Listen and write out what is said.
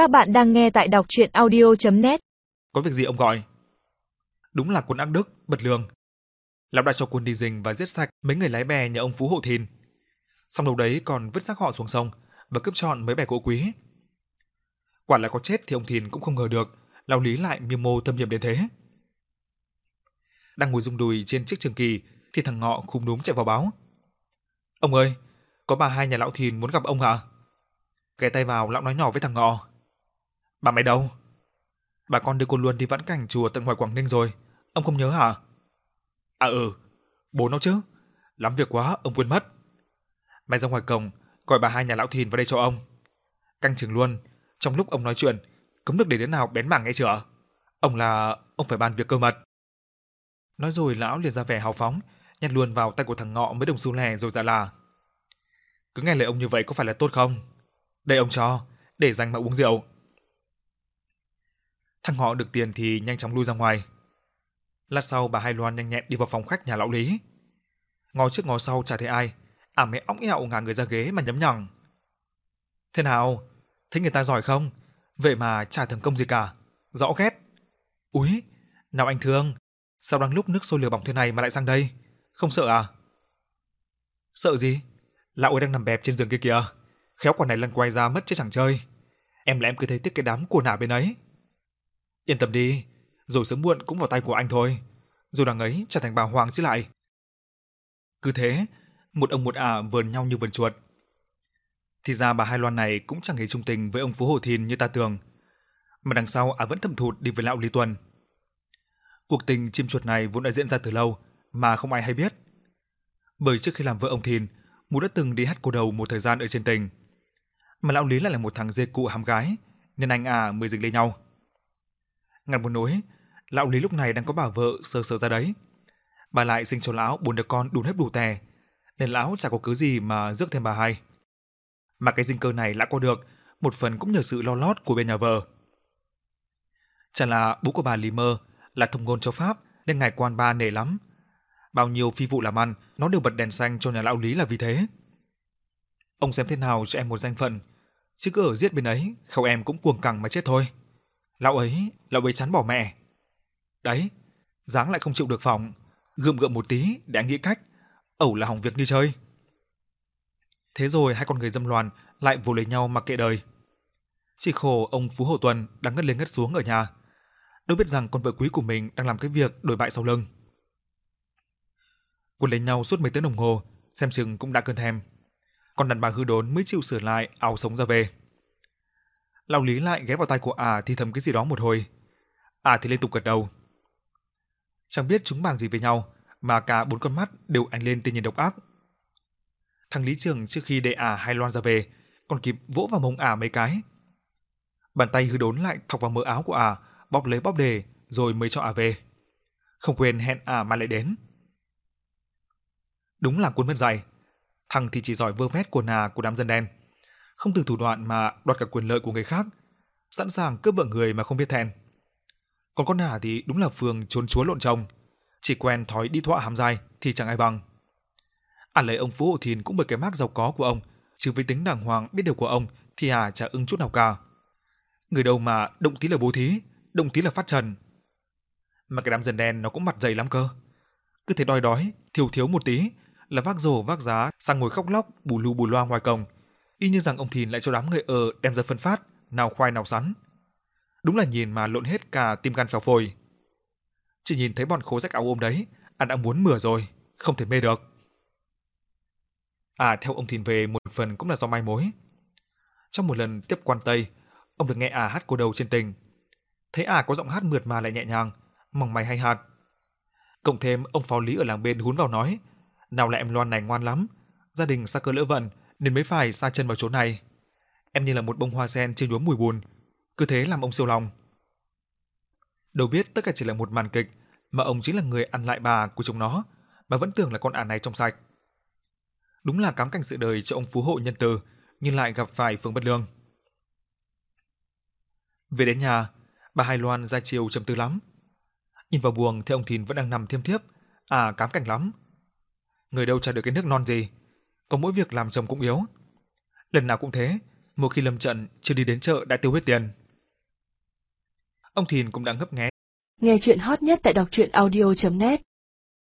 Các bạn đang nghe tại đọc audio net Có việc gì ông gọi? Đúng là quân ác đức, bật lương. Lão đã cho quân đi rình và giết sạch mấy người lái bè nhà ông Phú Hộ Thìn. Xong đầu đấy còn vứt xác họ xuống sông và cướp trọn mấy bè gỗ quý. Quả là có chết thì ông Thìn cũng không ngờ được, lão lý lại miêu mô tâm hiểm đến thế. Đang ngồi rung đùi trên chiếc trường kỳ thì thằng Ngọ khum núm chạy vào báo. Ông ơi, có bà hai nhà lão Thìn muốn gặp ông hả? Ghé tay vào, lão nói nhỏ với thằng Ngọ. Bà mày đâu? Bà con đưa cô luôn đi vãn cảnh chùa tận ngoài Quảng Ninh rồi. Ông không nhớ hả? À ừ, bố nó chứ. Lắm việc quá, ông quên mất. Mày ra ngoài cổng, gọi bà hai nhà lão Thìn vào đây cho ông. Canh chừng luôn, trong lúc ông nói chuyện, cấm được để đứa nào bén mảng nghe chưa? Ông là... ông phải bàn việc cơ mật. Nói rồi lão liền ra vẻ hào phóng, nhặt luôn vào tay của thằng Ngọ mấy đồng xu lẻ rồi ra là. Cứ nghe lời ông như vậy có phải là tốt không? Đây ông cho, để dành mà uống rượu. Thằng họ được tiền thì nhanh chóng lui ra ngoài. Lát sau bà Hai Loan nhanh nhẹn đi vào phòng khách nhà lão Lý. Ngó trước ngó sau chả thấy ai, ả à mới óng ẹo ngả người ra ghế mà nhấm nhằng. Thế nào? Thấy người ta giỏi không? Vậy mà chả thành công gì cả. Rõ ghét. Úi, nào anh thương, sao đang lúc nước sôi lửa bỏng thế này mà lại sang đây? Không sợ à? Sợ gì? Lão ấy đang nằm bẹp trên giường kia kìa. Khéo quả này lăn quay ra mất chứ chẳng chơi. Em là em cứ thấy tiếc cái đám của nả bên ấy. Yên tâm đi, rồi sớm muộn cũng vào tay của anh thôi. Rồi đằng ấy trở thành bà Hoàng chứ lại. Cứ thế, một ông một ả vờn nhau như vườn chuột. Thì ra bà Hai Loan này cũng chẳng hề trung tình với ông Phú Hồ Thìn như ta tưởng. Mà đằng sau ả vẫn thầm thụt đi với lão Lý Tuần. Cuộc tình chim chuột này vốn đã diễn ra từ lâu mà không ai hay biết. Bởi trước khi làm vợ ông Thìn, Mũ đã từng đi hát cô đầu một thời gian ở trên tỉnh. Mà lão Lý lại là một thằng dê cụ hàm gái, nên anh à mới dính lấy nhau. Ngặt một nỗi, lão Lý lúc này đang có bà vợ sơ sơ ra đấy. Bà lại sinh cho lão bốn đứa con đủ hết đủ tè, nên lão chả có cứ gì mà rước thêm bà hai. Mà cái dinh cơ này lão có được, một phần cũng nhờ sự lo lót của bên nhà vợ. Chẳng là bố của bà Lý Mơ là thông ngôn cho Pháp nên ngài quan ba nể lắm. Bao nhiêu phi vụ làm ăn, nó đều bật đèn xanh cho nhà lão Lý là vì thế. Ông xem thế nào cho em một danh phận, chứ cứ ở giết bên ấy, khâu em cũng cuồng cẳng mà chết thôi. Lão ấy, lão ấy chán bỏ mẹ. Đấy, dáng lại không chịu được phòng, gượng gượng một tí để anh nghĩ cách, ẩu là hỏng việc như chơi. Thế rồi hai con người dâm loạn lại vồ lấy nhau mặc kệ đời. Chỉ khổ ông Phú hồ Tuần đang ngất lên ngất xuống ở nhà. Đâu biết rằng con vợ quý của mình đang làm cái việc đổi bại sau lưng. Quân lấy nhau suốt mấy tiếng đồng hồ, xem chừng cũng đã cơn thèm. Còn đàn bà hư đốn mới chịu sửa lại áo sống ra về. Lão Lý lại ghé vào tai của ả à thì thầm cái gì đó một hồi. Ả à thì liên tục gật đầu. Chẳng biết chúng bàn gì với nhau, mà cả bốn con mắt đều ánh lên tia nhìn độc ác. Thằng Lý Trường trước khi để ả à hay loan ra về, còn kịp vỗ vào mông ả mấy cái. Bàn tay hư đốn lại thọc vào mỡ áo của ả, bóp lấy bóp đề, rồi mới cho ả về. Không quên hẹn ả mà lại đến. Đúng là cuốn mất dạy. Thằng thì chỉ giỏi vơ vét của nà của đám dân đen. Không từ thủ đoạn mà đoạt cả quyền lợi của người khác. Sẵn sàng cướp vợ người mà không biết thẹn. Còn con Hà thì đúng là phường trốn chúa lộn chồng. Chỉ quen thói đi thọa hàm dài thì chẳng ai bằng. À lấy ông Phú Hộ Thìn cũng bởi cái mác giàu có của ông, chứ với tính đàng hoàng biết điều của ông thì Hà chả ưng chút nào cả. Người đâu mà động tí là bố thí, động tí là phát trần. Mà cái đám dân đen nó cũng mặt dày lắm cơ. Cứ thế đói đói, thiếu thiếu một tí là vác rổ vác giá sang ngồi khóc lóc bù lu bù loa ngoài cổng, y như rằng ông Thìn lại cho đám người ở đem ra phân phát, nào khoai nào sắn. Đúng là nhìn mà lộn hết cả tim gan phèo phổi. Chỉ nhìn thấy bọn khố rách áo ôm đấy, anh đã muốn mửa rồi, không thể mê được. À theo ông Thìn về một phần cũng là do mai mối. Trong một lần tiếp quan Tây, ông được nghe à hát cô đầu trên tình. Thấy à có giọng hát mượt mà lại nhẹ nhàng, mỏng mày hay hạt. Cộng thêm ông phó lý ở làng bên hún vào nói, nào là em Loan này ngoan lắm, gia đình xa cơ lỡ vận nên mới phải xa chân vào chỗ này. Em như là một bông hoa sen chưa nhuốm mùi buồn, cứ thế làm ông siêu lòng. Đâu biết tất cả chỉ là một màn kịch, mà ông chính là người ăn lại bà của chúng nó, mà vẫn tưởng là con ả này trong sạch. Đúng là cám cảnh sự đời cho ông phú hộ nhân từ, nhưng lại gặp phải Phương Bất Lương. Về đến nhà, bà Hai Loan ra chiều trầm tư lắm. Nhìn vào buồng thấy ông Thìn vẫn đang nằm thiêm thiếp, à cám cảnh lắm, người đâu trả được cái nước non gì, có mỗi việc làm chồng cũng yếu. Lần nào cũng thế, một khi lâm trận chưa đi đến chợ đã tiêu hết tiền. Ông Thìn cũng đã ngấp nghé. Nghe chuyện hot nhất tại đọc truyện audio.net